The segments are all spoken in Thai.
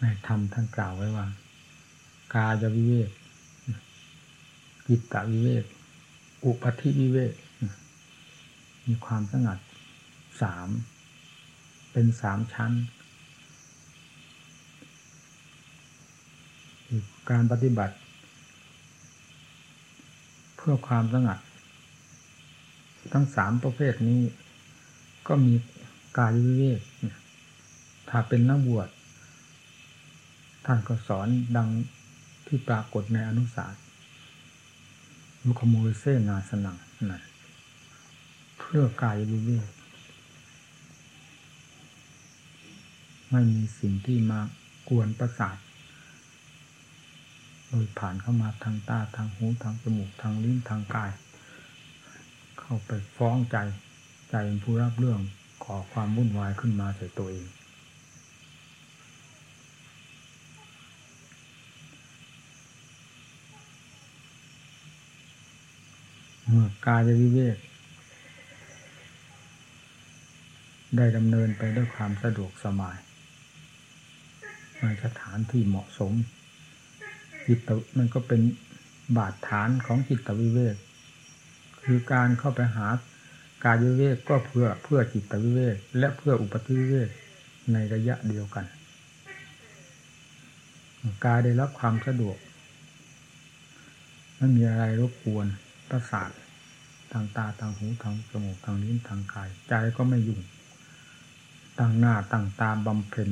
ในธรรมท่านกล่าวไว้ว่า กายวิเวกจิตตวิเวก อุปธิวิเวก มีความสงัดสาม เป็นสามชั้น การปฏิบัติ เพื่อความสงัด ทั้งสามประเภทนี้ ก็มีกายวิเวก ถ้าเป็นนักบวช ท่านก็สอนดังที่ปรากฏในอนุสาสมุขโมยเซนาสนังนั่นเพื่อกายวิเวกไม่มีสิ่งที่มากวนประสาท โดยผ่านเข้ามาทางตาทางหูทางจมูกทางลิ้นทางกาย เข้าไปฟ้องใจ ใจเป็นผู้รับเรื่องขอความวุ่นวายขึ้นมาใส่ตัวเองเมื่อ กายวิเวกได้ดำเนินไปด้วยความสะดวกสบายในสถานที่เหมาะสมจิตมันก็เป็นบาดฐานของจิตวิเวก คือการเข้าไปหากายวิเวกก็เพื่อเพื่อจิตวิเวก และเพื่ออุปธิวิเวกในระยะเดียวกัน กายได้รับความสะดวกไม่มีอะไรรบกวน ประสาททางตาทางหูทางจมูกทางลิ้นทางกาย ใจก็ไม่ยุ่งตั้งหน้าตั้งตาบำเพ็ญ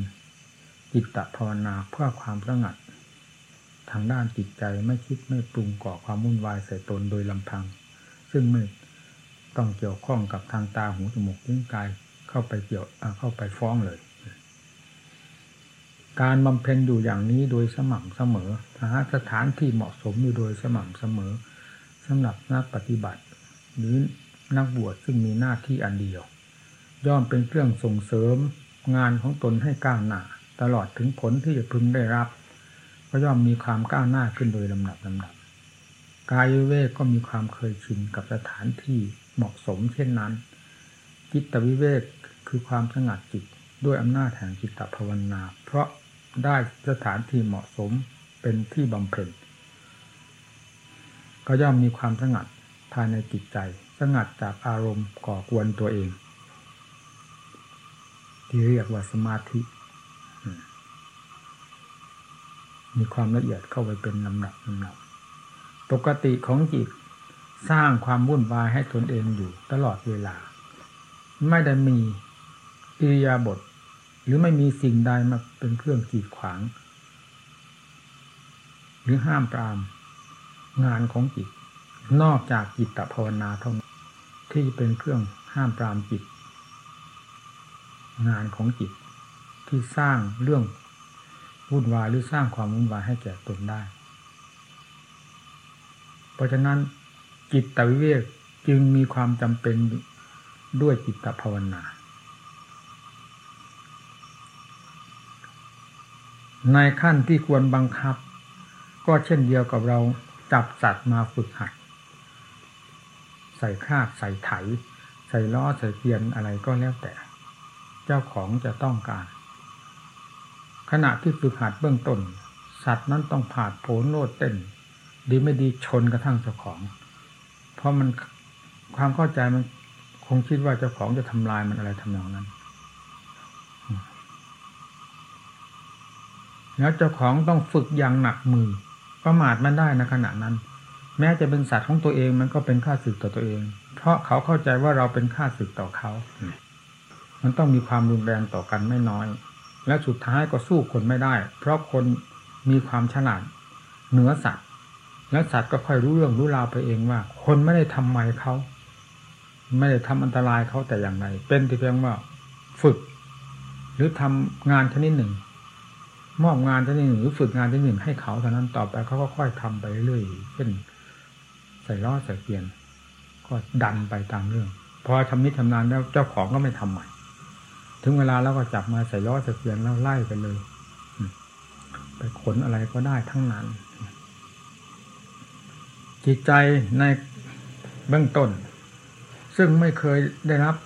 จิตตภาวนาเพื่อความสงัด ทางด้านจิตใจไม่คิดไม่ปรุงก่อความวุ่นวายใส่ตนโดยลำพัง ซึ่งไม่ต้องเกี่ยวข้องกับทางตาหูจมูกลิ้นกายเข้าไปเกี่ยวเข้าไปฟ้องเลย การบำเพ็ญอยู่อย่างนี้โดยสม่ำเสมอหาสถานที่เหมาะสมอยู่โดยสม่ำเสมอ สำหรับนักปฏิบัติ หรือนักบวชซึ่งมีหน้าที่อันเดียว ย่อมเป็นเครื่องส่งเสริมงานของตนให้ก้าวหน้า ตลอดถึงผลที่จะพึงได้รับ ก็ย่อมมีความก้าวหน้าขึ้นโดยลำดับลำดับกายเวกก็มีความเคยชินกับสถานที่เหมาะสมเช่นนั้น จิตวิเวกคือความสงัดจิตด้วยอำนาจแห่งจิตตภาวนา เพราะได้สถานที่เหมาะสมเป็นที่บำเพ็ญ ก็ย่อมมีความสงัดภายในจิตใจ สงัดจากอารมณ์ก่อกวนตัวเอง ที่เรียกว่าสมาธิ มีความละเอียดเข้าไปเป็นลำดับลำดับปกติของจิตสร้างความวุ่นวายให้ตนเองอยู่ตลอดเวลา ไม่ได้มีอิริยาบถหรือไม่มีสิ่งใดมาเป็นเครื่องกีดขวาง หรือห้ามปราม งานของจิต นอกจากจิตตภาวนาเท่านั้นที่เป็นเครื่องห้ามปรามจิต งานของจิตที่สร้างเรื่องวุ่นวายหรือสร้างความวุ่นวายให้แก่ตนได้ เพราะฉะนั้นจิตตวิเวกจึงมีความจำเป็นด้วยจิตตภาวนา ในขั้นที่ควรบังคับ ก็เช่นเดียวกับเรา จับสัตว์มาฝึกหัด ใส่คาดใส่ไถ ใส่ล้อใส่เกียนอะไรก็แล้วแต่ เจ้าของจะต้องการ ขณะที่ฝึกหัดเบื้องต้น สัตว์นั้นต้องผ่าโผนโลดเต้น ดีไม่ดีชนกระทั่งเจ้าของ เพราะมันความเข้าใจมันคงคิดว่าเจ้าของจะทำลายมันอะไรทำนองนั้น แล้วเจ้าของต้องฝึกอย่างหนักมือ ประมาทมันได้นะขณะนั้น แม้จะเป็นสัตว์ของตัวเองมันก็เป็นค่าศึกต่อตัวเอง เพราะเขาเข้าใจว่าเราเป็นค่าศึกต่อเขา มันต้องมีความรุนแรงต่อกันไม่น้อย และสุดท้ายก็สู้คนไม่ได้ เพราะคนมีความฉลาดเหนือสัตว์ แล้วสัตว์ก็ค่อยรู้เรื่องรู้ราวไปเองว่า คนไม่ได้ทำไมเขาไม่ได้ทำอันตรายเขาแต่อย่างไร เป็นแต่เพียงว่าฝึก หรือทำงานชนิดหนึ่ง มอบงานที่หนึ่งหรือฝึกงานที่หนึ่งให้เขาเท่านั้นต่อไปเขาก็ค่อยทำไปเรื่อยเช่นใส่ล้อใส่เปลี่ยน ก็ดันไปตามเรื่อง พอทำนิทำนานแล้วเจ้าของก็ไม่ทำใหม่ ถึงเวลาแล้วก็จับมาใส่ล้อใส่เปลี่ยนแล้วไล่ไปเลยไปขนอะไรก็ได้ทั้งนั้น จิตใจในเบื้องต้น ซึ่งไม่เคยได้รับ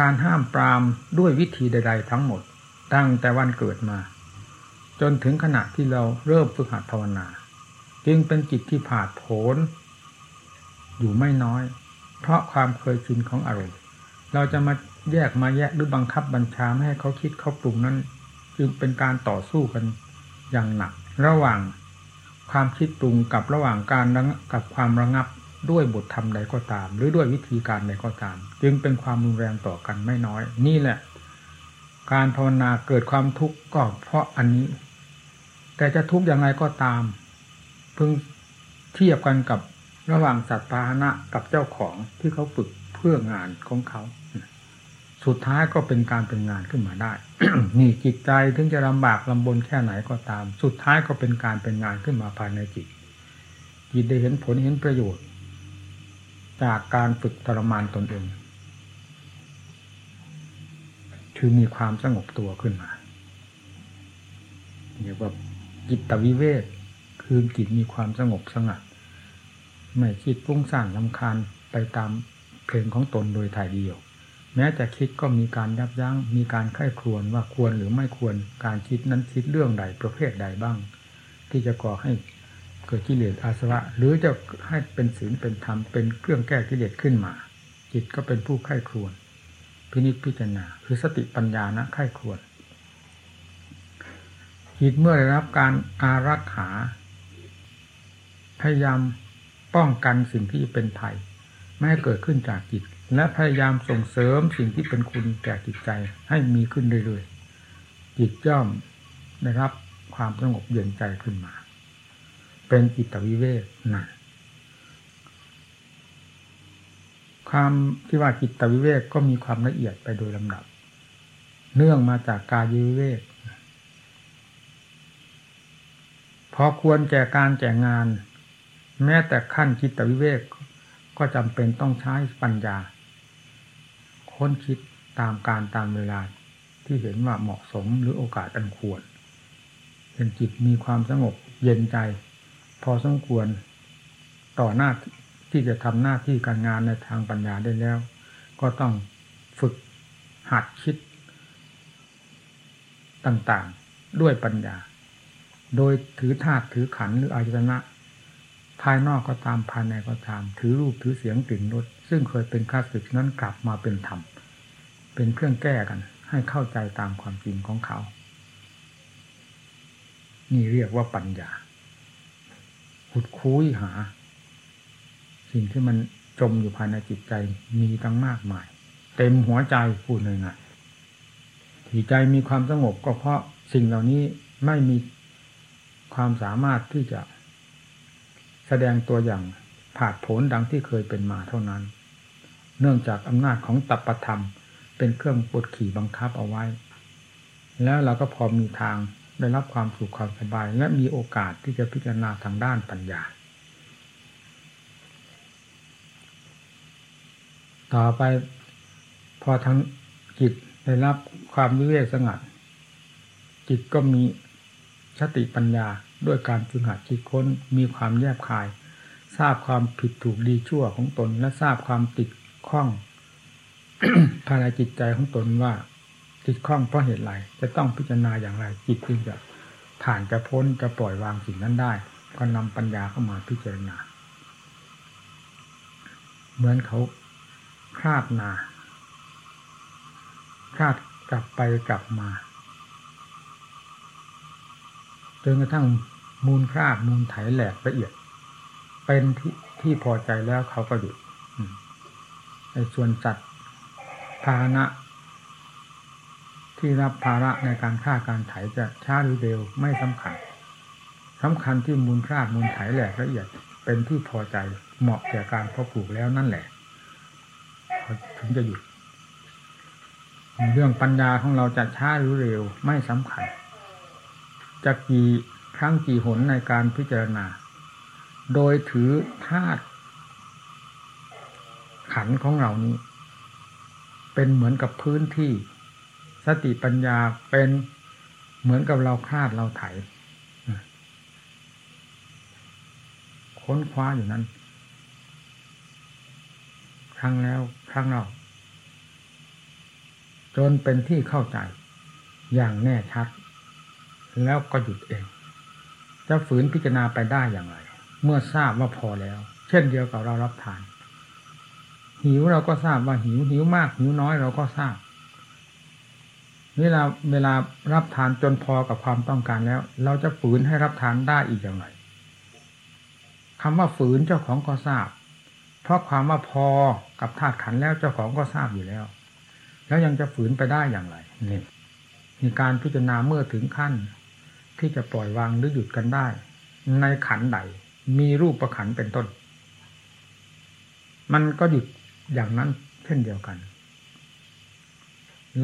การห้ามปรามด้วยวิธีใด ๆ ทั้งหมด ตั้งแต่วันเกิดมา จนถึงขณะที่เราเริ่มฝึกหัดภาวนา จึงเป็นจิตที่ผาดโผนอยู่ไม่น้อย เพราะความเคยชินของอารมณ์เราจะมาแยกมาแยกหรือบังคับบัญชาให้เขาคิดเขาปรุงนั้น จึงเป็นการต่อสู้กันอย่างหนัก ระหว่างความคิดปรุงกับระหว่างการกับความระงับด้วยบทธรรมใดก็ตาม หรือด้วยวิธีการใดก็ตาม จึงเป็นความรุนแรงต่อกันไม่น้อย นี่แหละ การภาวนาเกิดความทุกข์ก็เพราะอันนี้ แต่จะทุกข์อย่างไรก็ตาม พึงเทียบกันกับระหว่างสัตว์ปาหนะกับเจ้าของที่เขาฝึกเพื่องานของเขา สุดท้ายก็เป็นการเป็นงานขึ้นมาได้ นี่จิตใจถึงจะลำบากลำบนแค่ไหนก็ตาม สุดท้ายก็เป็นการเป็นงานขึ้นมาภายในจิต จิตได้เห็นผลเห็นประโยชน์ จากการฝึกทรมานตนเองคือมีความสงบตัวขึ้นมาเรียกว่า จิตวิเวกคือจิตมีความสงบสงัด ไม่คิดฟุ้งซ่านลำคาญไปตามเพลงของตนโดยถ่ายเดียว แม้จะคิดก็มีการยับยัง้งมีการไข้ครวนว่าควรหรือไม่ควรการคิดนั้นคิดเรื่องใดประเภทใดบ้าง ที่จะก่อให้เกิดกิเลสอาสวะ หรือจะให้เป็นศีลเป็นธรรมเป็นเครื่องแก้กิเลสขึ้นมา จิตก็เป็นผู้ไข้ครวนพินิจพิจารณาคือสติปัญญานะไข้ครวน จิตเมื่อได้รับการอารักขาพยายามป้องกันสิ่งที่เป็นภัย ไม่ให้เกิดขึ้นจากจิต และพยายามส่งเสริมสิ่งที่เป็นคุณแก่จิตใจให้มีขึ้นเรื่อยๆจิตย่อมได้รับ ความสงบเย็นใจขึ้นมา เป็นจิตวิเวกนั่นความที่ว่าจิตวิเวกก็มีความละเอียดไปโดยลำดับ เนื่องมาจากกายวิเวก พอควรแก่การแก่งาน แม้แต่ขั้นคิดตวิเวกก็จำเป็นต้องใช้ปัญญา ค้นคิดตามการตามเวลาที่เห็นว่าเหมาะสมหรือโอกาสอันควรเป็นจิตมีความสงบเย็นใจ พอสมควรต่อหน้าที่จะทำหน้าที่การงานในทางปัญญาได้แล้ว ก็ต้องฝึกหัดคิดต่างๆ ด้วยปัญญา โดยถือธาตุถือขันหรืออายตนะ ภายนอกก็ตามภายในก็ตาม ถือรูปถือเสียงกลิ่นรสซึ่งเคยเป็นข้าศึกนั้นกลับมาเป็นธรรมเป็นเครื่องแก้กัน ให้เข้าใจตามความจริงของเขา นี่เรียกว่าปัญญาขุดคุยหา สิ่งที่มันจมอยู่ภายในจิตใจมีตั้งมากมาย เต็มหัวใจพูดเลยนะที่ใจมีความสงบก็เพราะสิ่งเหล่านี้ไม่มี ความสามารถที่จะแสดงตัวอย่างผาดผลดังที่เคยเป็นมาเท่านั้น เนื่องจากอำนาจของตัปธรรม เป็นเครื่องปดขี่บังคับเอาไว้ แล้วเราก็พอมีทางได้รับความสุขความสบาย และมีโอกาสที่จะพิจารณาทางด้านปัญญา ต่อไปพอทั้งจิตได้รับความวิเวกสงัด จิตก็มีสติปัญญา ด้วยการฝึกหัดคิดค้นมีความแยบคาย ทราบความผิดถูกดีชั่วของตน และทราบความติดข้องภายในจิตใจของตนว่าติดข้องเพราะเหตุไรจะต้องพิจารณาอย่างไร จิตจึงจะผ่านจะพ้นจะปล่อยวางสิ่งนั้นได้ ก็นำปัญญาเข้ามาพิจารณา เหมือนเขาคาดนาคาดกลับไปกลับมา จนกระทั่งมูลคราบมูลไถแหลกละเอียด เป็นที่ที่พอใจแล้วเขาก็หยุดในส่วนจัดภาณะที่รับภาระในการฆ่าการไถจะช้าหรือเร็วไม่สำคัญสำคัญที่มูลคราบมูลไถแหลกละเอียด เป็นที่พอใจเหมาะแก่การพอปลูกแล้วนั่นแหละถึงจะหยุด เรื่องปัญญาของเราจะช้าหรือเร็วไม่สำคัญ จะกี่ครั้งกี่หนในการพิจารณา โดยถือธาตุขันของเรานี้ เป็นเหมือนกับพื้นที่ สติปัญญาเป็นเหมือนกับเราคาดเราไถค้นคว้าอยู่นั้น ครั้งแล้วครั้งเล่าจนเป็นที่เข้าใจอย่างแน่ชัด แล้วก็หยุดเอง จะฝืนพิจารณาไปได้อย่างไร เมื่อทราบว่าพอแล้ว เช่นเดียวกับเรารับทาน หิวเราก็ทราบว่าหิวหิวมากหิวน้อยเราก็ทราบเวลาเวลารับทานจนพอกับความต้องการแล้ว เราจะฝืนให้รับทานได้อีกอย่างไรคำว่าฝืนเจ้าของก็ทราบ เพราะความว่าพอกับธาตุขันแล้วเจ้าของก็ทราบอยู่แล้ว แล้วยังจะฝืนไปได้อย่างไรนี่มีการพิจารณาเมื่อถึงขั้น ที่จะปล่อยวางหรือหยุดกันได้ ในขันใดมีรูปประขันเป็นต้น มันก็หยุดอย่างนั้นเช่นเดียวกัน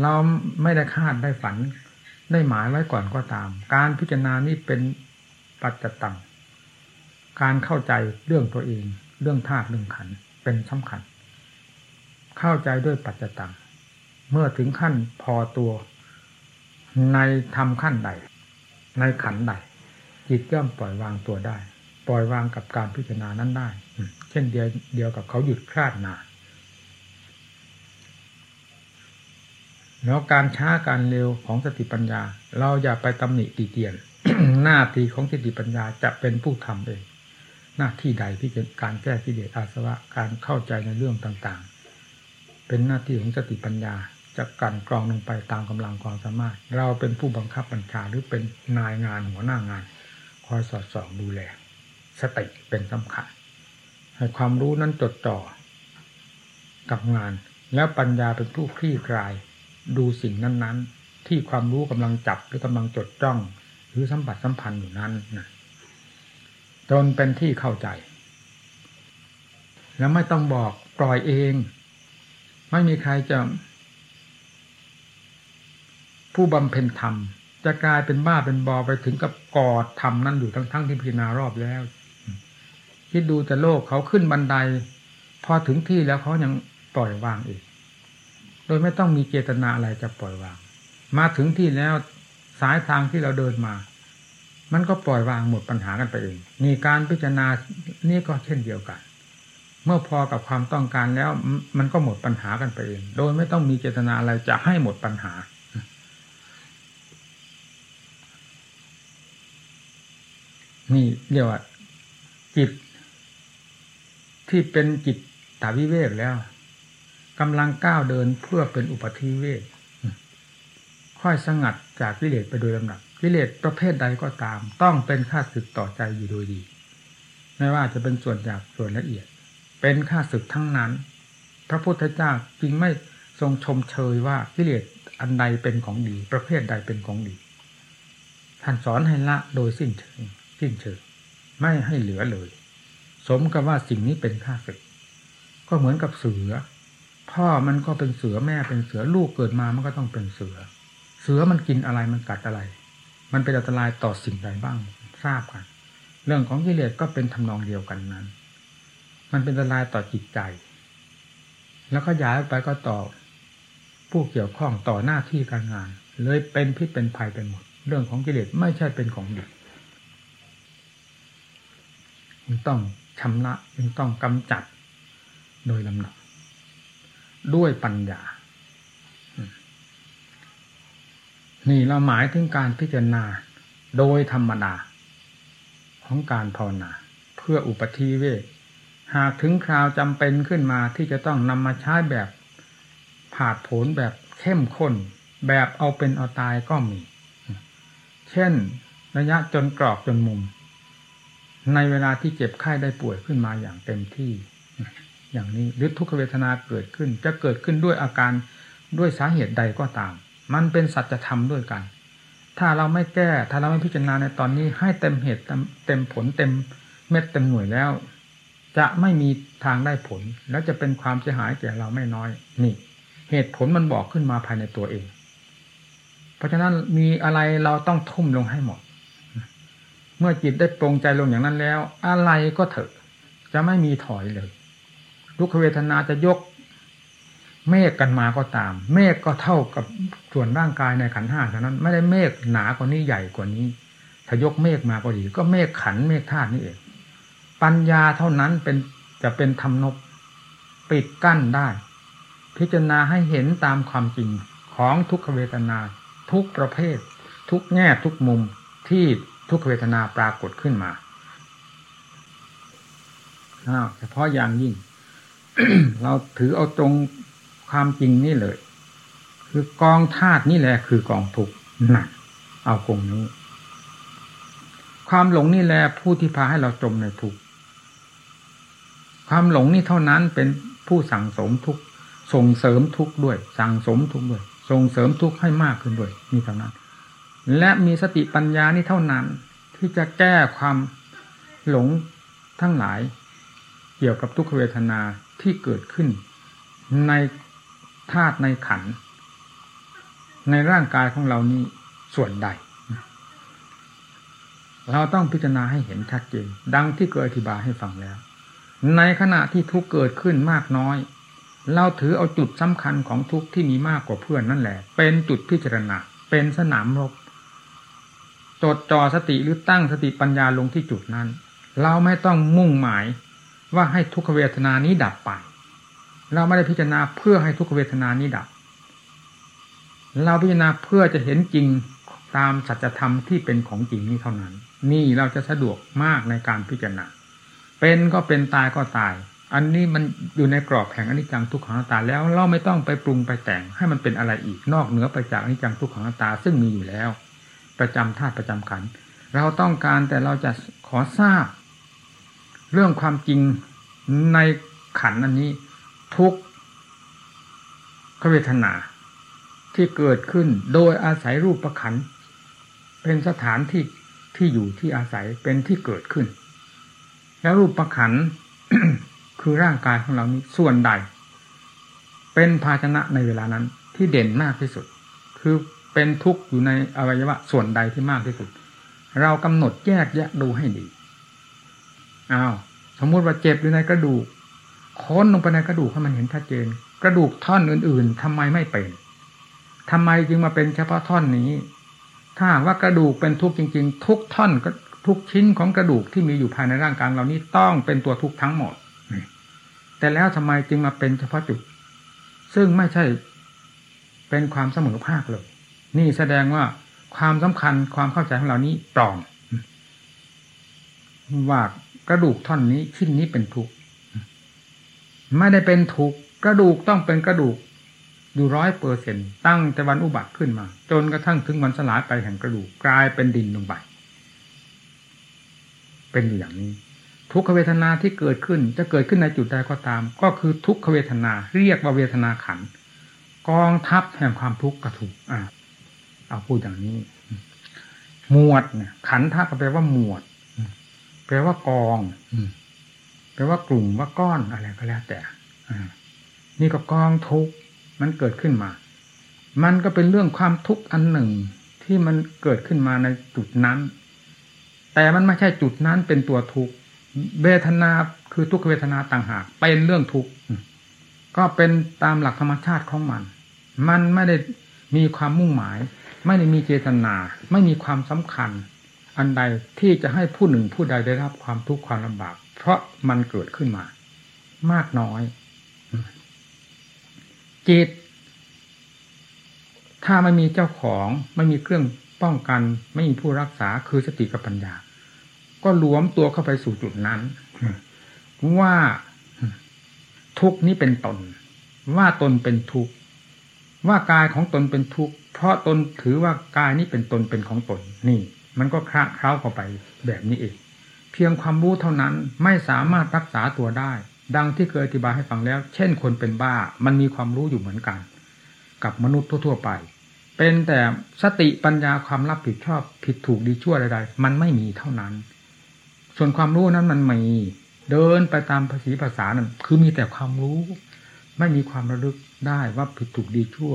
เราไม่ได้คาดได้ฝันได้หมายไว้ก่อนก็ตาม การพิจารณานี้เป็นปัจจตังการเข้าใจเรื่องตัวเอง เรื่องธาตุเรื่องขันเป็นสำคัญ เข้าใจด้วยปัจจตังเมื่อถึงขั้นพอตัวในทำขั้นใด ในขันใดจิตย่อมปล่อยวางตัวได้ ปล่อยวางกับการพิจารณานั้นได้ เช่นเดียวเดียวกับเขาหยุดคลาดนาแล้วการช้าการเร็วของสติปัญญา เราอย่าไปตำหนิตีเตียน หน้าที่ของสติปัญญาจะเป็นผู้ทำเองหน้าที่ใดที่เป็นการแก้กิเลสอาสวะการเข้าใจในเรื่องต่างๆ เป็นหน้าที่ของสติปัญญา จะกันกรองลงไปตามกำลังความสามารถ เราเป็นผู้บังคับบัญชาหรือเป็นนายงานหัวหน้างาน คอยสอดส่องดูแล สติเป็นสำคัญ ให้ความรู้นั้นจดจ่อกับงาน แล้วปัญญาเป็นผู้คลี่คลาย ดูสิ่งนั้น ๆ ที่ความรู้กำลังจับหรือกำลังจดจ้อง หรือสัมผัสสัมพันธ์อยู่นั้นนะจนเป็นที่เข้าใจ แล้วไม่ต้องบอกปล่อยเอง ไม่มีใครจะ ผู้บำเพ็ญธรรม จะกลายเป็นบ้าเป็นบอไปถึงกับกอดธรรมนั่นอยู่ทั้งทั้งที่พิจารณารอบแล้วคิดดูแต่โลกเขาขึ้นบันได พอถึงที่แล้วเขายังปล่อยวางอีก โดยไม่ต้องมีเจตนาอะไรจะปล่อยวาง มาถึงที่แล้วสายทางที่เราเดินมา มันก็ปล่อยวางหมดปัญหากันไปเองนี่การพิจารณานี่ก็เช่นเดียวกัน เมื่อพอกับความต้องการแล้วมันก็หมดปัญหากันไปเอง โดยไม่ต้องมีเจตนาอะไรจะให้หมดปัญหา นี่เรียกว่า จิต ที่เป็นจิตตาวิเวกแล้วกำลังก้าวเดินเพื่อเป็นอุปธิเวกค่อยสงัดจากวิเลศไปโดยลำดับวิเลศประเภทใดก็ตาม ต้องเป็นค่าศึกต่อใจอยู่โดยดี ไม่ว่าจะเป็นส่วนหยาบส่วนละเอียด เป็นค่าศึกทั้งนั้น พระพุทธเจ้าจึงไม่ทรงชมเชยว่าวิเลศอันใดเป็นของดี ประเภทใดเป็นของดีท่านสอนให้ละโดยสิ้นเชิง สิ้นเชิงไม่ให้เหลือเลย สมกับว่าสิ่งนี้เป็นข้าศึก ก็เหมือนกับเสือ พ่อมันก็เป็นเสือแม่เป็นเสือลูกเกิดมามันก็ต้องเป็นเสือ เสือมันกินอะไรมันกัดอะไร มันเป็นอันตรายต่อสิ่งใดบ้างทราบกัน เรื่องของกิเลสก็เป็นทำนองเดียวกันนั้น มันเป็นอันตรายต่อจิตใจ แล้วก็ย้ายไปก็ต่อผู้เกี่ยวข้องต่อหน้าที่การงาน เลยเป็นพิษเป็นภัยไปหมด เรื่องของกิเลสไม่ใช่เป็นของดี จึงต้องชำระจึงต้องกำจัดโดยลำดับด้วยปัญญา นี่เราหมายถึงการพิจารณาโดยธรรมดา ของการภาวนา เพื่ออุปธิเวหากถึงคราวจำเป็นขึ้นมาที่จะต้องนำมาใช้แบบผาดผลแบบเข้มข้น แบบเอาเป็นเอาตายก็มี เช่นระยะจนกรอบจนมุม ในเวลาที่เจ็บไข้ได้ป่วยขึ้นมาอย่างเต็มที่ อย่างนี้หรือทุกขเวทนาเกิดขึ้น จะเกิดขึ้นด้วยอาการด้วยสาเหตุใดก็ตาม มันเป็นสัจธรรมด้วยกัน ถ้าเราไม่แก้ ถ้าเราไม่พิจารณาในตอนนี้ ให้เต็มเหตุเต็มผลเต็มเม็ดเต็มหน่วยแล้ว จะไม่มีทางได้ผล แล้วจะเป็นความเสียหายแก่เราไม่น้อยนี่เหตุผลมันบอกขึ้นมาภายในตัวเอง เพราะฉะนั้นมีอะไรเราต้องทุ่มลงให้หมด เมื่อจิตได้ปรงใจลงอย่างนั้นแล้ว อะไรก็เถอะ จะไม่มีถอยเลยทุกเวทนาจะยก เมฆกันมาก็ตาม เมฆก็เท่ากับส่วนร่างกายในขันห้าเท่านั้น ไม่ได้เมฆหนากว่านี้ใหญ่กว่านี้ ถ้ายกเมฆมาก็ดี ก็เมฆขันเมฆธาตุนี่เองปัญญาเท่านั้นเป็นจะเป็นธรรมนบปิดกั้นได้ พิจารณาให้เห็นตามความจริงของทุกขเวทนา ทุกประเภท ทุกแง่ทุกมุมที่ ทุกขเวทนาปรากฏขึ้นมาเฉพาะอย่างยิ่ง เราถือเอาตรงความจริงนี่เลย คือกองธาตุนี่แหละคือกองทุกหนักเอาคงนี้ความหลงนี่แหละผู้ที่พาให้เราจมในทุกความหลงนี่เท่านั้นเป็นผู้สั่งสมทุกส่งเสริมทุกด้วย สั่งสมทุกด้วย ส่งเสริมทุกให้มากขึ้นด้วยนี่เท่านั้น และมีสติปัญญานี่เท่านั้น ที่จะแก้ความหลงทั้งหลาย เกี่ยวกับทุกขเวทนาที่เกิดขึ้น ในธาตุในขัน ในร่างกายของเรานี้ส่วนใด เราต้องพิจารณาให้เห็นชัดเจนดังที่เกิดอธิบายให้ฟังแล้ว ในขณะที่ทุกเกิดขึ้นมากน้อย เราถือเอาจุดสำคัญของทุกที่มีมากกว่าเพื่อนนั่นแหละ เป็นจุดพิจารณาเป็นสนามรบ จดจ่อสติหรือตั้งสติปัญญาลงที่จุดนั้น เราไม่ต้องมุ่งหมายว่าให้ทุกขเวทนานี้ดับไป เราไม่ได้พิจารณาเพื่อให้ทุกขเวทนานี้ดับ เราพิจารณาเพื่อจะเห็นจริงตามสัจธรรมที่เป็นของจริงนี้เท่านั้น นี่เราจะสะดวกมากในการพิจารณา เป็นก็เป็นตายก็ตาย อันนี้มันอยู่ในกรอบแห่งอนิจจังทุกขังตาแล้วเราไม่ต้องไปปรุงไปแต่งให้มันเป็นอะไรอีกนอกเหนือไปจากอนิจจังทุกขังตาซึ่งมีอยู่แล้ว ประจำธาตุประจำขัน เราต้องการแต่เราจะขอทราบ เรื่องความจริงในขันอันนี้ ทุกขเวทนาที่เกิดขึ้นโดยอาศัยรูปประคัน เป็นสถานที่ที่อยู่ที่อาศัยเป็นที่เกิดขึ้น แล้วรูปประคันคือร่างกายของเรานี้ส่วนใด เป็นภาชนะในเวลานั้นที่เด่นมากที่สุด คือ เป็นทุกข์อยู่ในอวัยวะส่วนใดที่มากที่สุด เรากำหนดแยกแยะดูให้ดีอ้าวสมมุติว่าเจ็บอยู่ในกระดูกค้นลงไปในกระดูกให้มันเห็นชัดเจน กระดูกท่อนอื่น ๆทำไมไม่เป็นทำไมจึงมาเป็นเฉพาะท่อนนี้ ถ้าว่ากระดูกเป็นทุกข์จริง ๆ ทุกท่อนทุกชิ้นของกระดูกที่มีอยู่ภายในร่างกายเรานี้ต้องเป็นตัวทุกข์ทั้งหมดแต่แล้วทำไมจึงมาเป็นเฉพาะจุด ซึ่งไม่ใช่เป็นความเสมอภาคเลย นี่แสดงว่าความสำคัญความเข้าใจของเรานี้ปลอมว่ากระดูกท่อนนี้ชิ้นนี้เป็นทุกข์ไม่ได้เป็นทุกข์กระดูกต้องเป็นกระดูกอยู่ร้อยเปอร์เซ็นตั้งแต่วันอุบัติขึ้นมา จนกระทั่งถึงวันสลายไปแห่งกระดูกกลายเป็นดินลงไปเป็นอยู่อย่างนี้ ทุกขเวทนาที่เกิดขึ้นจะเกิดขึ้นในจุดใดก็ตาม ก็คือทุกขเวทนาเรียกว่าเวทนาขันกองทัพแห่งความทุกข์กระถูกอ่า เอาพูดอย่างนี้ หมวดเนี่ย ขันท่าก็แปลว่าหมวดแปลว่ากองแปลว่ากลุ่มว่าก้อนอะไรก็แล้วแต่นี่ก็กองทุกข์มันเกิดขึ้นมา มันก็เป็นเรื่องความทุกข์อันหนึ่งที่มันเกิดขึ้นมาในจุดนั้น แต่มันไม่ใช่จุดนั้นเป็นตัวทุกข์เวทนาคือทุกขเวทนาต่างหาก เป็นเรื่องทุกข์ก็เป็นตามหลักธรรมชาติของมัน มันไม่ได้มีความมุ่งหมาย ไม่ได้มีเจตนา ไม่มีความสำคัญ อันใดที่จะให้ผู้หนึ่งผู้ใดได้รับความทุกข์ความลำบาก เพราะมันเกิดขึ้นมา มากน้อย จิต ถ้าไม่มีเจ้าของ ไม่มีเครื่องป้องกัน ไม่มีผู้รักษาคือสติกับปัญญา ก็หลวมตัวเข้าไปสู่จุดนั้น ว่าทุกนี้เป็นตน ว่าตนเป็นทุกว่า กายของตนเป็นทุก เพราะตนถือว่ากายนี้เป็นตนเป็นของตนนี่ มันก็คลาเคล้าเข้าไปแบบนี้เองเพียงความรู้เท่านั้นไม่สามารถรักษาตัวได้ ดังที่เคยอธิบายให้ฟังแล้ว เช่นคนเป็นบ้า มันมีความรู้อยู่เหมือนกัน กับมนุษย์ทั่วๆไป เป็นแต่สติปัญญาความรับผิดชอบผิดถูกดีชั่วใดๆมันไม่มีเท่านั้น ส่วนความรู้นั้นมันมีเดินไปตามภาษีภาษานั้นคือมีแต่ความรู้ ไม่มีความระลึกได้ว่าผิดถูกดีชั่ว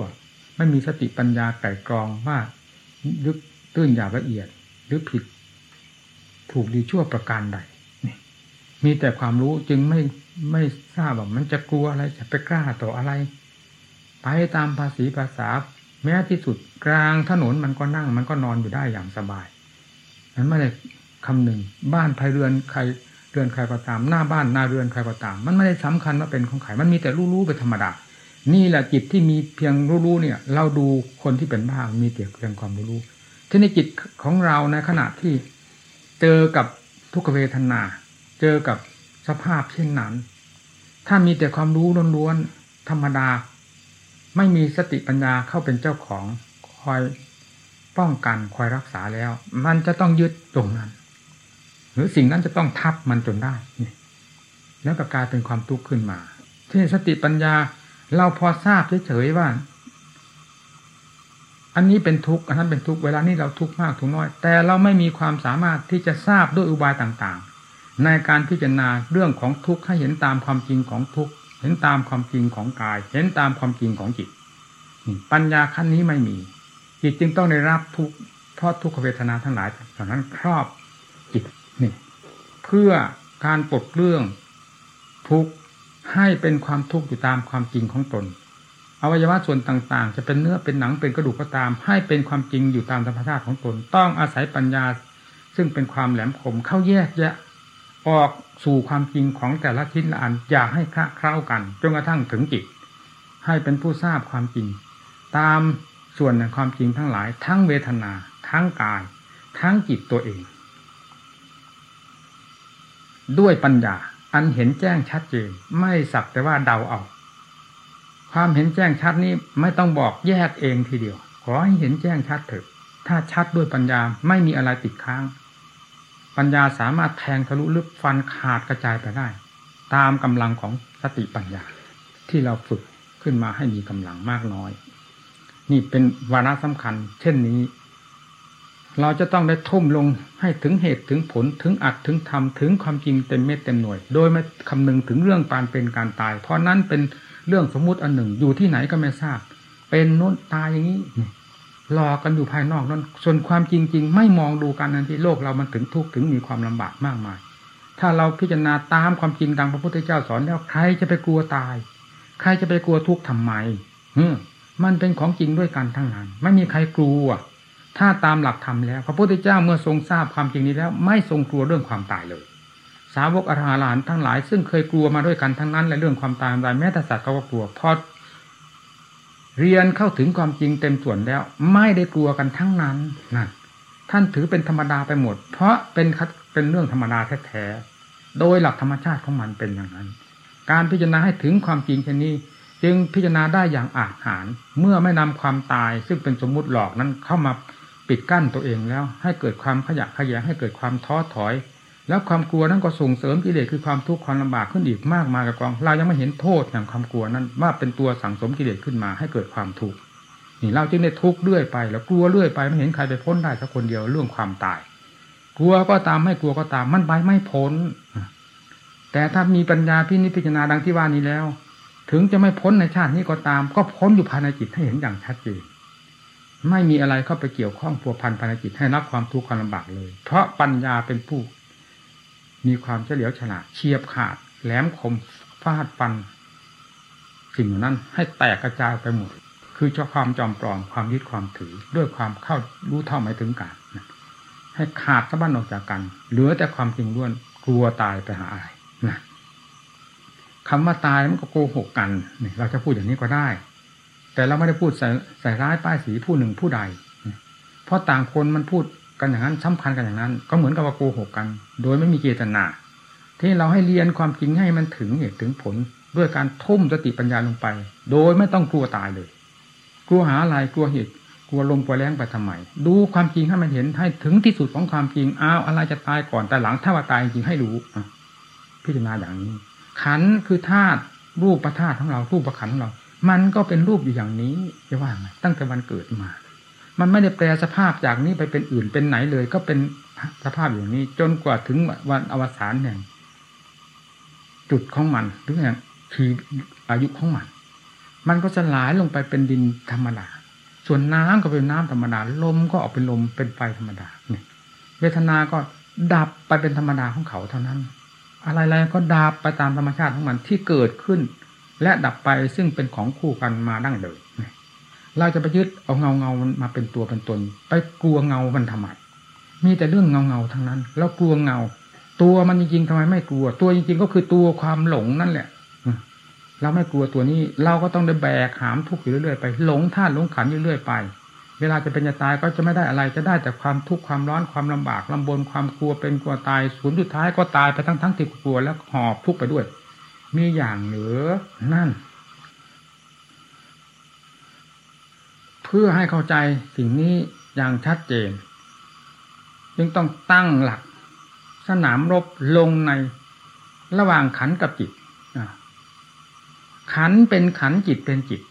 ไม่มีสติปัญญาไก่กรองว่าลึกตื้นหยาบละเอียด หรือผิด ถูกดีชั่วประการใดมีแต่ความรู้จึงไม่ไม่ทราบว่ามันจะกลัวอะไรจะไปกล้าต่ออะไร ไปตามภาษีภาษา แม้ที่สุดกลางถนนมันก็นั่ง มันก็นอนอยู่ได้อย่างสบายนั้นไม่ได้คำหนึ่งบ้านภายเรือนใครเรือนใครก็ตามหน้าบ้านหน้าเรือนใครก็ตาม มันไม่ได้สำคัญว่าเป็นของใครมันมีแต่รู้ๆเป็นธรรมดา นี่แหละจิตที่มีเพียงรู้ๆเนี่ย เราดูคนที่เป็นบ้ามีแต่เพียงความรู้ที่ในจิตของเราในขณะที่เจอกับทุกขเวทนา เจอกับสภาพเช่นนั้น ถ้ามีแต่ความรู้ล้วนๆธรรมดา ไม่มีสติปัญญาเข้าเป็นเจ้าของคอยป้องกันคอยรักษาแล้ว มันจะต้องยึดตรงนั้น หรือสิ่งนั้นจะต้องทับมันจนได้นี่แล้วก็กลายเป็นความทุกข์ขึ้นมา ที่สติปัญญา เราพอทราบเฉยๆว่า อันนี้เป็นทุกข์อันนั้นเป็นทุกข์เวลานี้เราทุกข์มากทุกน้อย แต่เราไม่มีความสามารถที่จะทราบด้วยอุบายต่างๆ ในการพิจารณาเรื่องของทุกข์ให้เห็นตามความจริงของทุกข์เห็นตามความจริงของกาย เห็นตามความจริงของจิตปัญญาขั้นนี้ไม่มี จิตจึงต้องได้รับทุกข์เพราะทุกขเวทนาทั้งหลายเหล่านั้นครอบจิตนี่ เพื่อการปลดเรื่องทุกข์ ให้เป็นความทุกข์อยู่ตามความจริงของตนอวัยวะส่วนต่างๆ จะเป็นเนื้อเป็นหนังเป็นกระดูกก็ตาม ให้เป็นความจริงอยู่ตามธรรมชาติของตน ต้องอาศัยปัญญา ซึ่งเป็นความแหลมคมเข้าแยกแยะ ออกสู่ความจริงของแต่ละชิ้นละอันอย่าให้คละเคล้ากันจนกระทั่งถึงจิตให้เป็นผู้ทราบความจริง ตามส่วนแห่งความจริงทั้งหลาย ทั้งเวทนา ทั้งกาย ทั้งจิตตัวเอง ด้วยปัญญา อันเห็นแจ้งชัดเจนไม่สักแต่ว่าเดาเอา ความเห็นแจ้งชัดนี้ไม่ต้องบอกแยกเองทีเดียว ขอให้เห็นแจ้งชัดเถอะ ถ้าชัดด้วยปัญญาไม่มีอะไรติดค้าง ปัญญาสามารถแทงทะลุลึกฟันขาดกระจายไปได้ ตามกำลังของสติปัญญา ที่เราฝึกขึ้นมาให้มีกำลังมากน้อย นี่เป็นวาระสำคัญ เช่นนี้ เราจะต้องได้ทุ่มลงให้ถึงเหตุถึงผลถึงอัดถึงทำถึงความจริงเต็มเม็ดเต็มหน่วย โดยไม่คำนึงถึงเรื่องปานเป็นการตาย เพราะนั้นเป็นเรื่องสมมุติอันหนึ่งอยู่ที่ไหนก็ไม่ทราบ เป็นนู้นตายอย่างนี้รอกันอยู่ภายนอกนั้น ส่วนความจริงจริงไม่มองดูกันนั้นที่โลกเรามันถึงทุกข์ถึงมีความลำบากมากมาย ถ้าเราพิจารณาตามความจริงดังพระพุทธเจ้าสอนแล้วใครจะไปกลัวตาย ใครจะไปกลัวทุกข์ทำไมมันเป็นของจริงด้วยกันทั้งนั้น ไม่มีใครกลัว ถ้าตามหลักธรรมแล้ว พระพุทธเจ้าเมื่อทรงทราบความจริงนี้แล้ว ไม่ทรงกลัวเรื่องความตายเลย สาวกอรหันต์ทั้งหลาย ซึ่งเคยกลัวมาด้วยกันทั้งนั้นและเรื่องความตายแม้แต่สัตว์ก็กลัวพอเรียนเข้าถึงความจริงเต็มส่วนแล้ว ไม่ได้กลัวกันทั้งนั้นนั่นท่านถือเป็นธรรมดาไปหมด เพราะเป็นเป็นเรื่องธรรมดาแท้ๆโดยหลักธรรมชาติของมันเป็นอย่างนั้น การพิจารณาให้ถึงความจริงเช่นนี้ จึงพิจารณาได้อย่างอาจหาร เมื่อไม่นำความตายซึ่งเป็นสมมุติหลอกนั้นเข้ามา ปิดกั้นตัวเองแล้ว ให้เกิดความขยะขยะให้เกิดความท้อถอย แล้วความกลัวนั้นก็ส่งเสริมกิเลสคือความทุกข์ความลำบากขึ้นอีกมากมายกับกอง เรายังไม่เห็นโทษแห่งความกลัวนั้น ว่าเป็นตัวสั่งสมกิเลสขึ้นมา ให้เกิดความทุกข์นี่เราจึงได้ทุกข์เรื่อยไปแล้วกลัวเรื่อยไปไม่เห็นใครไปพ้นได้สักคนเดียวเรื่องความตาย กลัวก็ตามไม่กลัวก็ตามมันไปไม่พ้น แต่ถ้ามีปัญญาพินิจพิจารณาดังที่ว่านี้แล้ว ถึงจะไม่พ้นในชาตินี้ก็ตาม ก็พ้นอยู่ภายในจิตให้เห็นอย่างชัดเจน ไม่มีอะไรเข้าไปเกี่ยวข้องผัวพันภายในจิตให้รับความทุกข์ความลำบากเลย เพราะปัญญาเป็นผู้ มีความเฉลียวฉลาดเฉียบขาด แหลมคมฟาดฟัน สิ่งนั้นให้แตกกระจายไปหมด คือเจ้าความจอมปลอมความยึดความถือ ด้วยความเข้ารู้เท่าไม่ถึงการให้ขาดสะบั้นออกจากกัน เหลือแต่ความจริงล้วนกลัวตายไปหาอะไรนะคำว่าตายมันก็โกหกกันนี่เราจะพูดอย่างนี้ก็ได้ แต่เราไม่ได้พูดใส่ใส่ร้ายป้ายสีผู้หนึ่งผู้ใด เพราะต่างคนมันพูดกันอย่างนั้นสำคัญกันอย่างนั้น ก็เหมือนกับว่าโกหกกัน โดยไม่มีเจตนา ที่เราให้เรียนความจริงให้มันถึงเหตุถึงผลด้วยการทุ่มสติปัญญาลงไป โดยไม่ต้องกลัวตายเลย กลัวหาอะไรกลัวเหตุกลัวลมกลัวแรงไปทำไม ดูความจริงให้มันเห็นให้ถึงที่สุดของความจริงอ้าวอะไรจะตายก่อนแต่หลังถ้าว่าตายจริงให้รู้พิจารณาอย่างนี้ ขันคือธาตุรูปประธาตุของเรารูปประขันของเรา มันก็เป็นรูปอยู่อย่างนี้จะว่าไงตั้งแต่วันเกิดมา มันไม่ได้แปลสภาพจากนี้ไปเป็นอื่นเป็นไหนเลย ก็เป็นสภาพอย่างนี้ จนกว่าถึงวันอวสานแห่งจุดของมันหรือแห่งทีอายุของมัน มันก็จะหลายลงไปเป็นดินธรรมดาส่วนน้ำก็เป็นน้ำธรรมดาลมก็ออกเป็นลมเป็นไฟธรรมดาเนี่ย เวทนาก็ดับไปเป็นธรรมดาของเขาเท่านั้น อะไรๆก็ดับไปตามธรรมชาติของมันที่เกิดขึ้น และดับไปซึ่งเป็นของคู่กันมาดั้งเดิมเราจะไปยึดเอาเงาเงามันมาเป็นตัวเป็นตน ไปกลัวเงามันทำไมมีแต่เรื่องเงาเงาทั้งนั้น แล้วกลัวเงา ตัวมันจริงๆทำไมไม่กลัว ตัวจริงๆก็คือตัวความหลงนั่นแหละเราไม่กลัวตัวนี้ เราก็ต้องได้แบกหามทุกข์อยู่เรื่อยๆไปหลงท่าหลงขันอยู่เรื่อยไป เวลาจะเป็นจะตายก็จะไม่ได้อะไรจะได้แต่ความทุกข์ความร้อนความลำบากลำบนความกลัวเป็นกลัวตายสูญสุดท้ายก็ตายไปทั้งทั้งที่กลัวแล้วหอบทุกข์ไปด้วย มีอย่างเหลือนั่น เพื่อให้เข้าใจสิ่งนี้อย่างชัดเจน จึงต้องตั้งหลัก สนามรบลงในระหว่างขันกับจิตขันเป็นขันจิตเป็นจิต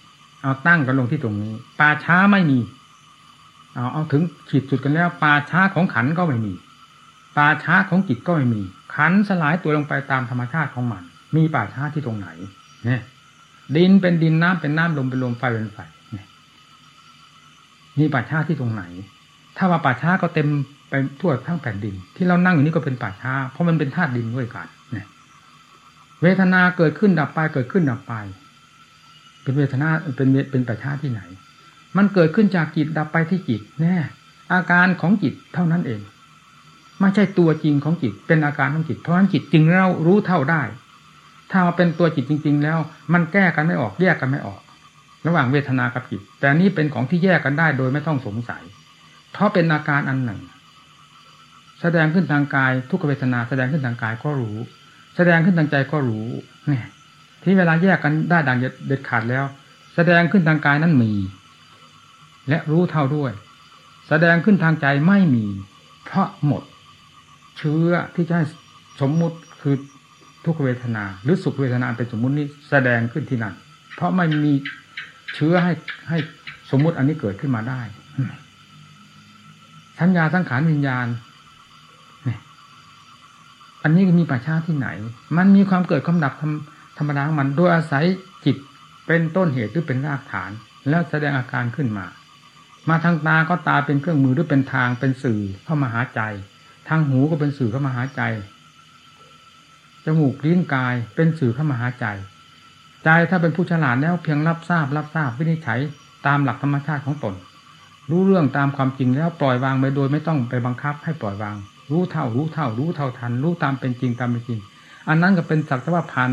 เอาตั้งกันลงที่ตรงนี้ ป่าช้าไม่มี เอาเอาถึงขีดสุดกันแล้ว ป่าช้าของขันก็ไม่มี ป่าช้าของจิตก็ไม่มี ขันสลายตัวลงไปตามธรรมชาติของมัน มีป่าช้าที่ตรงไหนเนี่ยดินเป็นดินน้ำเป็นน้ำลมเป็นลมไฟเป็นไฟเนี่ยมีป่าช้าที่ตรงไหน ถ้าว่าป่าช้าก็เต็มไปทั่วทั้งแผ่นดิน ที่เรานั่งอยู่นี้ก็เป็นป่าช้า เพราะมันเป็นธาตุดินด้วยกันเนี่ยเวทนาเกิดขึ้นดับไปเกิดขึ้นดับไป เป็นเวทนาเป็นเป็นป่าช้าที่ไหน มันเกิดขึ้นจากจิตดับไปที่จิตแน่อาการของจิตเท่านั้นเอง ไม่ใช่ตัวจริงของจิตเป็นอาการของจิต เพราะฉะนั้นจิตจึงเรารู้เท่าได้ ถ้ามาเป็นตัวจิตจริง ๆ แล้ว มันแก้กันไม่ออกแยกกันไม่ออก ระหว่างเวทนากับจิต แต่นี้เป็นของที่แยกกันได้โดยไม่ต้องสงสัย เพราะเป็นอาการอันหนึ่ง แสดงขึ้นทางกายทุกเวทนา แสดงขึ้นทางกายก็รู้ แสดงขึ้นทางใจก็รู้เนี่ยที่เวลาแยกกันได้ดังเด็ดขาดแล้ว แสดงขึ้นทางกายนั้นมี และรู้เท่าด้วย แสดงขึ้นทางใจไม่มี เพราะหมด เชื้อที่จะให้สมมุติคือ ทุกเวทนา หรือสุขเวทนาเป็นสมมุตินี้แสดงขึ้นที่นั่นเพราะไม่มีเชื้อให้ให้สมมุติอันนี้เกิดขึ้นมาได้สัญญาสังขารวิญญาณอันนี้มีปัจฉาที่ไหน มันมีความเกิดความดับธรรมดาของมันโดยอาศัยจิตเป็นต้นเหตุหรือเป็นรากฐาน แล้วแสดงอาการขึ้นมา มาทางตาก็ตาเป็นเครื่องมือหรือเป็นทางเป็นสื่อเข้ามาหาใจ ทางหูก็เป็นสื่อเข้ามาหาใจ จมูกลิ้นกายเป็นสื่อเข้ามาหาใจ ใจถ้าเป็นผู้ฉลาดแล้วเพียงรับทราบ รับทราบวินิจฉัยตามหลักธรรมชาติของตน รู้เรื่องตามความจริงแล้วปล่อยวางไปโดยไม่ต้องไปบังคับให้ปล่อยวาง รู้เท่ารู้เท่า รู้เท่าทัน รู้ตามเป็นจริงตามเป็นจริง อันนั้นก็เป็นสักแต่ว่าผ่าน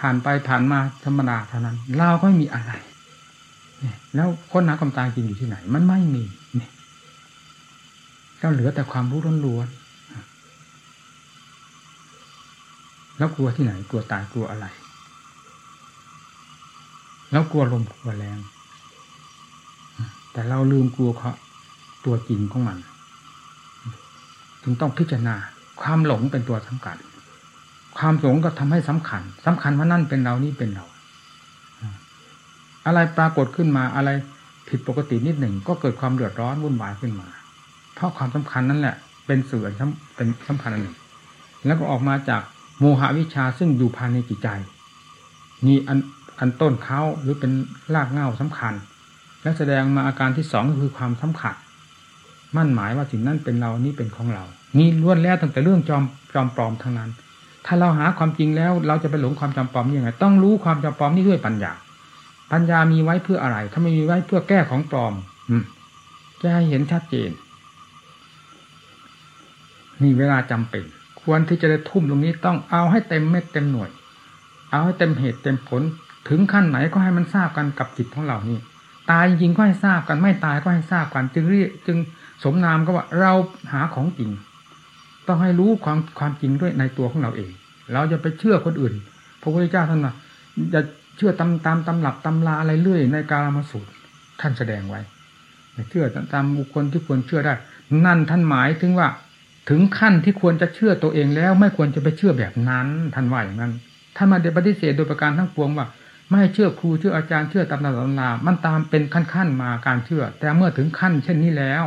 ผ่านไปผ่านมาธรรมดาเท่านั้นเราก็ไม่มีอะไรแล้วค้นหาความตายจริงอยู่ที่ไหน มันไม่มีนี่ก็เหลือแต่ความรู้ล้วนๆ แล้วกลัวที่ไหนกลัวตายกลัวอะไร แล้วกลัวลมกลัวแรง แต่เราลืมกลัวเขาตัวจริงของมัน ถึงต้องพิจารณา ความหลงเป็นตัวสำคัญ ความหลงก็ทำให้สำคัญสำคัญว่านั่นเป็นเรานี่เป็นเรา อะไรปรากฏขึ้นมาอะไรผิดปกตินิดหนึ่ง ก็เกิดความเดือดร้อนวุ่นวายขึ้นมา เพราะความสำคัญนั่นแหละ เป็นสื่อเป็นสำคัญอันหนึ่ง แล้วก็ออกมาจาก โมหะวิชาซึ่งอยู่ภายในจิตใจ นี่อันอันต้นเขาหรือเป็นรากเหง้าสำคัญ และแสดงมาอาการที่สองคือความสำคัญมั่นหมายว่าสิ่งนั้นเป็นเรานี่เป็นของเรา นี่ล้วนแล้วตั้งแต่เรื่องจอมจอมปลอมทั้งนั้น ถ้าเราหาความจริงแล้ว เราจะไปหลงความจอมปลอมยังไง ต้องรู้ความจอมปลอมนี้ด้วยปัญญา ปัญญามีไว้เพื่ออะไร ถ้าไม่มีไว้เพื่อแก้ของปลอม อืมแก้ให้เห็นชัดเจน นี่เวลาจำเป็น ควรที่จะได้ทุ่มตรงนี้ต้องเอาให้เต็มเม็ดเต็มหน่วย เอาให้เต็มเหตุเต็มผล ถึงขั้นไหนก็ให้มันทราบกันกับจิตของเรานี่ ตายจริงก็ให้ทราบกันไม่ตายก็ให้ทราบกัน จึงเรียกจึงสมนามก็ว่าเราหาของจริง ต้องให้รู้ความความจริงด้วยในตัวของเราเอง เราจะไปเชื่อคนอื่น พระพุทธเจ้าท่านว่าจะเชื่อตามตามตำหลับตำลาอะไรเรื่อย ในกาลมาสูตรท่านแสดงไว้เชื่อตามบุคคลที่ควรเชื่อได้ นั่นท่านหมายถึงว่า ถึงขั้นที่ควรจะเชื่อตัวเองแล้ว ไม่ควรจะไปเชื่อแบบนั้นท่านว่าอย่างนั้นท่านมาเดปฏิเสธโดยประการทั้งปวงว่า ไม่เชื่อครูเชื่ออาจารย์เชื่อตำราตำรามันตามเป็นขั้นๆมาการเชื่อ แต่เมื่อถึงขั้น เช่นนี้แล้ว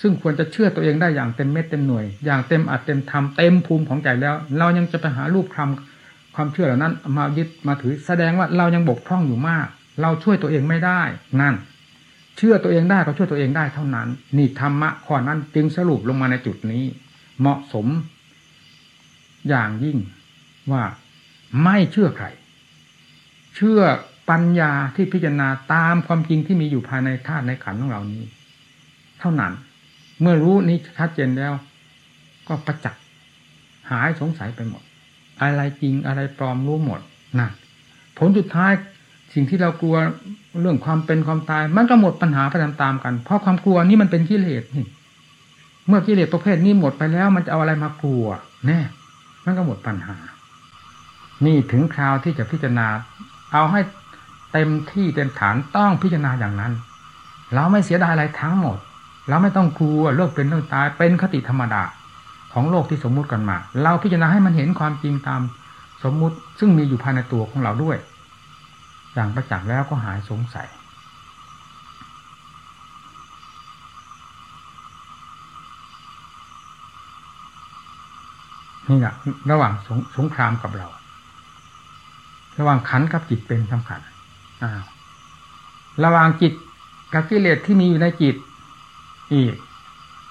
ซึ่งควรจะเชื่อตัวเองได้อย่างเต็มเม็ดเต็มหน่วย อย่างเต็มอัดเต็มทำเต็มภูมิของใจแล้ว เรายังจะไปหารูปคำความเชื่อเหล่านั้น มายึดมาถือแสดงว่าเรายังบกพร่องอยู่มาก เราช่วยตัวเองไม่ได้นั่น เชื่อตัวเองได้ก็ช่วยตัวเองได้เท่านั้น นี่ธรรมะข้อนั้นจึงสรุปลงมาในจุดนี้ เหมาะสม อย่างยิ่งว่าไม่เชื่อใคร เชื่อปัญญาที่พิจารณาตามความจริงที่มีอยู่ภายในธาตุในขันของเรานี้ เท่านั้น เมื่อรู้นี้ชัดเจนแล้ว ก็ประจักษ์หายสงสัยไปหมด อะไรจริงอะไรปลอมรู้หมดนั่นผลสุดท้าย สิ่งที่เรากลัวเรื่องความเป็นความตาย มันก็หมดปัญหาไปตามๆกัน เพราะความกลัวนี่มันเป็นกิเลสนี่ เมื่อกิเลสประเภทนี้หมดไปแล้ว มันจะเอาอะไรมากลัวแน่มันก็หมดปัญหา นี่ถึงคราวที่จะพิจารณา เอาให้เต็มที่เต็มฐานต้องพิจารณาอย่างนั้น เราไม่เสียดายอะไรทั้งหมด เราไม่ต้องกลัวเรื่องเป็นเรื่องตายเป็นคติธรรมดาของโลกที่สมมุติกันมา เราพิจารณาให้มันเห็นความจริงตามสมมุติซึ่งมีอยู่ภายในตัวของเราด้วย อย่างประจักษ์แล้วก็หายสงสัย นี่แหละระหว่างสงสงครามกับเรา ระหว่างขันกับจิตเป็นสำคัญอ้าระหว่างจิตกับกิเลสที่มีอยู่ในจิต อีก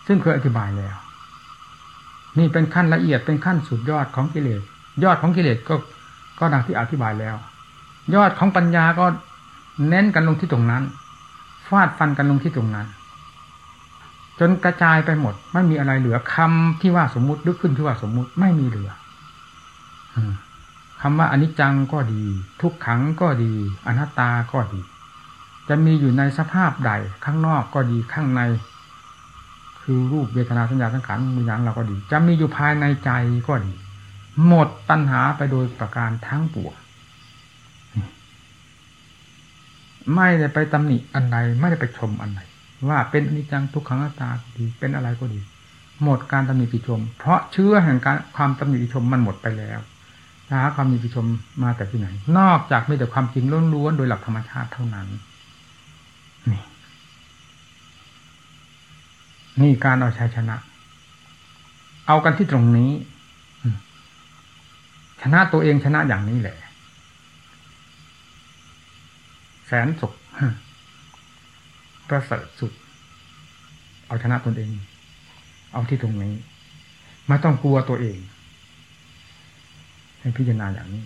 ซึ่งเคยอธิบายแล้ว นี่เป็นขั้นละเอียดเป็นขั้นสุดยอดของกิเลสยอดของกิเลสก็ก็ดังที่อธิบายแล้ว ยอดของปัญญาก็เน้นกันลงที่ตรงนั้น ฟาดฟันกันลงที่ตรงนั้น จนกระจายไปหมด ไม่มีอะไรเหลือคำที่ว่าสมมุติหรือขึ้นที่ว่าสมมุติไม่มีเหลือคำว่าอนิจจังก็ดี ทุกขังก็ดี อนัตตาก็ดี จะมีอยู่ในสภาพใดข้างนอกก็ดีข้างใน คือรูปเวทนาสัญญาสังขารวิญญาณเราก็ดี จะมีอยู่ภายในใจก็ดี หมดปัญหาไปโดยประการทั้งปวง ไม่ได้ไปตำหนิอันใดไม่ได้ไปชมอันใดว่าเป็นอนิจจังทุกขังอัตตาดี เป็นอะไรก็ดี หมดการตำหนิติชม เพราะเชื้อแห่งการความตำหนิติชมมันหมดไปแล้วหาความมีติชมมาแต่ที่ไหน นอกจากมีแต่ความจริงล้วนๆโดยหลักธรรมชาติเท่านั้นนี่นี่การเอาชัยชนะ เอากันที่ตรงนี้ ชนะตัวเองชนะอย่างนี้แหละ แสนสุขประเสริฐสุด เอาชนะตนเอง เอาที่ตรงนี้ไม่ต้องกลัวตัวเอง ให้พิจารณาอย่างนี้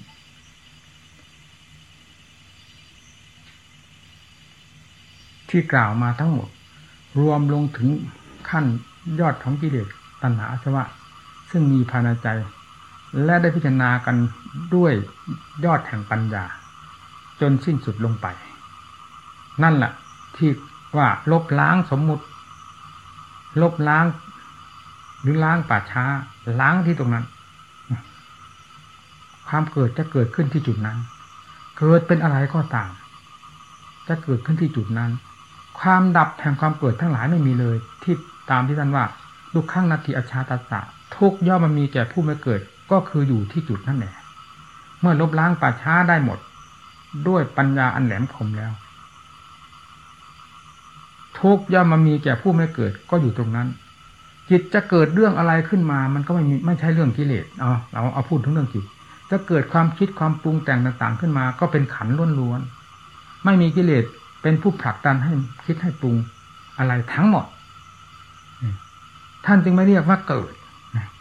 ที่กล่าวมาทั้งหมด รวมลงถึงขั้นยอดของกิเลสตัณหาอาสวะ ซึ่งมีภายในใจ และได้พิจารณากันด้วยยอดแห่งปัญญา จนสิ้นสุดลงไป นั่นแหละที่ว่าลบล้างสมมุติ ลบล้าง หรือล้างป่าช้า ล้างที่ตรงนั้น ความเกิดจะเกิดขึ้นที่จุดนั้น เกิดเป็นอะไรก็ตาม จะเกิดขึ้นที่จุดนั้น ความดับแห่งความเกิดทั้งหลายไม่มีเลย ที่ตามที่ท่านว่าลูกข้างนาทีอชาตสะทุกย่อมมันมีแก่ผู้ไม่เกิดก็คืออยู่ที่จุดนั่นแหละเมื่อลบล้างป่าช้าได้หมด ด้วยปัญญาอันแหลมคมแล้ว ทุกย่อมมามีแก่ผู้ไม่เกิดก็อยู่ตรงนั้น จิตจะเกิดเรื่องอะไรขึ้นมา มันก็ไม่มีไม่ใช่เรื่องกิเลสเอาเราเอาพูดถึงเรื่องจิต จะเกิดความคิดความปรุงแต่งต่างๆ ขึ้นมา ก็เป็นขันล้วนๆไม่มีกิเลสเป็นผู้ผลักดันให้คิดให้ปรุงอะไรทั้งหมด ท่านจึงไม่เรียกว่าเกิด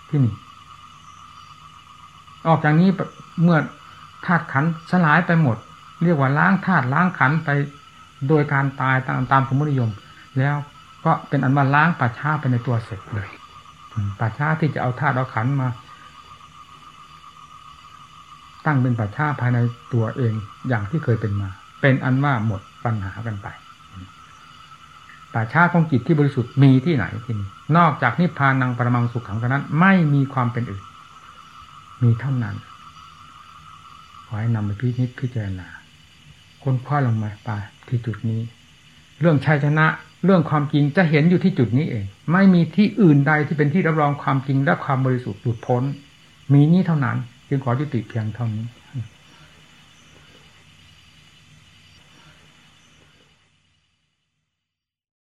ที่นี่ ออกจากนี้เมื่อธาตุขันสลายไปหมด เรียกว่าล้างธาตุล้างขันไป โดยการตายตามตามสมมตินิยม แล้วก็เป็นอันว่าล้างป่าช้าไปในตัวเสร็จเลยป่าช้าที่จะเอาธาตุเอาขันมา ตั้งเป็นป่าช้าภายในตัวเองอย่างที่เคยเป็นมา เป็นอันว่าหมดปัญหากันไปป่าช้าของจิตที่บริสุทธิ์มีที่ไหนที่นี่นอกจากนิพพานังประมังสุขขังเท่านั้น ไม่มีความเป็นอื่น มีเท่านั้นขอให้นำไปพิจิตพิจารณา ค้นคว้าลงมาไปที่จุดนี้ เรื่องชัยชนะ เรื่องความจริงจะเห็นอยู่ที่จุดนี้เอง ไม่มีที่อื่นใดที่เป็นที่รับรองความจริงและความบริสุทธิ์หลุดพ้น มีนี้เท่านั้น จึงขอยุติเพียงเท่านี้